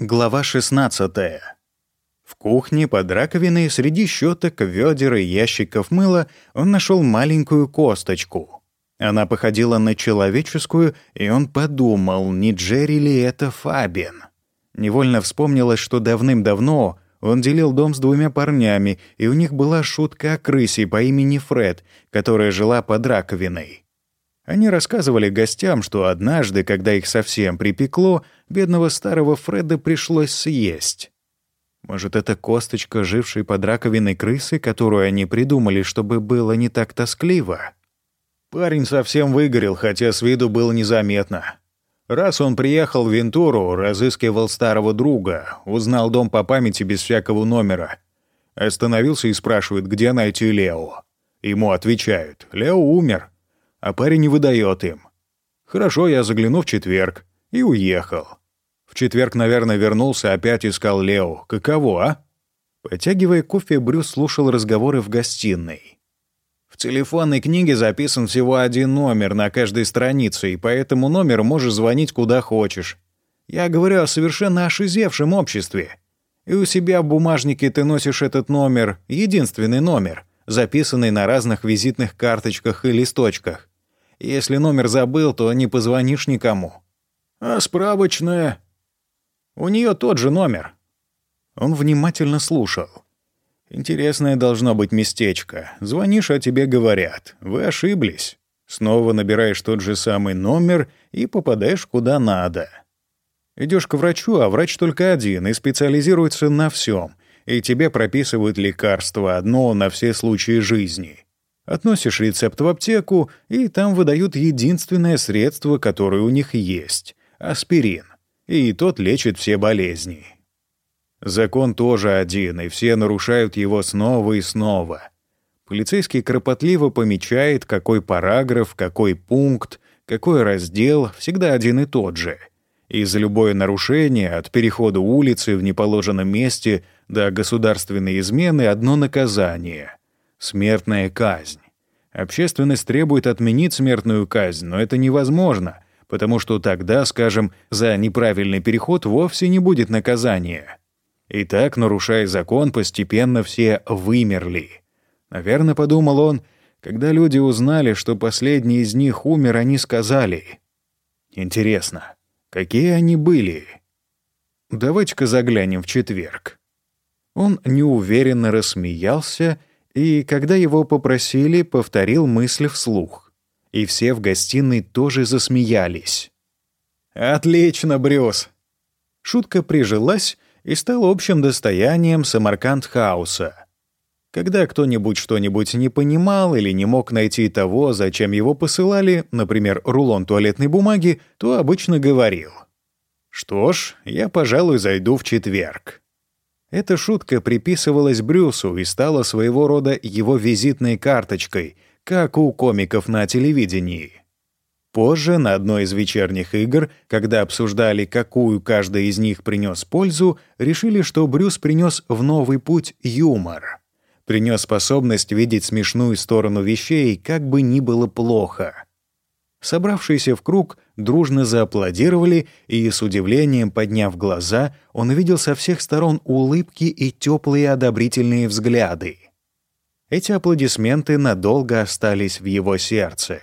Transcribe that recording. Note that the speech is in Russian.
Глава 16. В кухне под раковиной среди щеток, ведер и ящиков мыла он нашел маленькую косточку. Она походила на человеческую, и он подумал, не Джерри ли это Фабин. Невольно вспомнилось, что давным-давно он делил дом с двумя парнями, и у них была шутка о крысе по имени Фред, которая жила под раковиной. Они рассказывали гостям, что однажды, когда их совсем припекло, бедного старого Фреда пришлось съесть. Может, это косточка, жившей под раковиной крысы, которую они придумали, чтобы было не так тоскливо? Парень совсем выгорел, хотя с виду было незаметно. Раз он приехал в Вентуру, разыскивал старого друга, узнал дом по памяти без всякого номера. Остановился и спрашивает, где найти Лео. Ему отвечают, Лео умер а парень не выдает им. Хорошо, я загляну в четверг. И уехал. В четверг, наверное, вернулся, опять искал Лео. Каково, а? Потягивая кофе, Брюс слушал разговоры в гостиной. В телефонной книге записан всего один номер на каждой странице, и по этому номеру можешь звонить куда хочешь. Я говорю о совершенно ошизевшем обществе. И у себя в бумажнике ты носишь этот номер, единственный номер, записанный на разных визитных карточках и листочках. Если номер забыл, то не позвонишь никому. А справочная? У нее тот же номер. Он внимательно слушал. Интересное должно быть местечко. Звонишь, а тебе говорят. Вы ошиблись. Снова набираешь тот же самый номер и попадаешь куда надо. Идешь к врачу, а врач только один и специализируется на всем, и тебе прописывают лекарство одно на все случаи жизни. Относишь рецепт в аптеку, и там выдают единственное средство, которое у них есть — аспирин. И тот лечит все болезни. Закон тоже один, и все нарушают его снова и снова. Полицейский кропотливо помечает, какой параграф, какой пункт, какой раздел, всегда один и тот же. И за любое нарушение, от перехода улицы в неположенном месте до государственной измены, одно наказание — смертная казнь. Общественность требует отменить смертную казнь, но это невозможно, потому что тогда, скажем, за неправильный переход вовсе не будет наказания. И так, нарушая закон, постепенно все вымерли. Наверное, подумал он, когда люди узнали, что последний из них умер, они сказали. Интересно, какие они были? Давайте-ка заглянем в четверг. Он неуверенно рассмеялся когда его попросили, повторил мысль вслух. И все в гостиной тоже засмеялись. «Отлично, Брюс!» Шутка прижилась и стала общим достоянием Самарканд-хауса. Когда кто-нибудь что-нибудь не понимал или не мог найти того, зачем его посылали, например, рулон туалетной бумаги, то обычно говорил. «Что ж, я, пожалуй, зайду в четверг». Эта шутка приписывалась Брюсу и стала своего рода его визитной карточкой, как у комиков на телевидении. Позже, на одной из вечерних игр, когда обсуждали, какую каждый из них принес пользу, решили, что Брюс принес в новый путь юмор. Принес способность видеть смешную сторону вещей, как бы ни было плохо. Собравшиеся в круг дружно зааплодировали, и с удивлением, подняв глаза, он увидел со всех сторон улыбки и теплые одобрительные взгляды. Эти аплодисменты надолго остались в его сердце.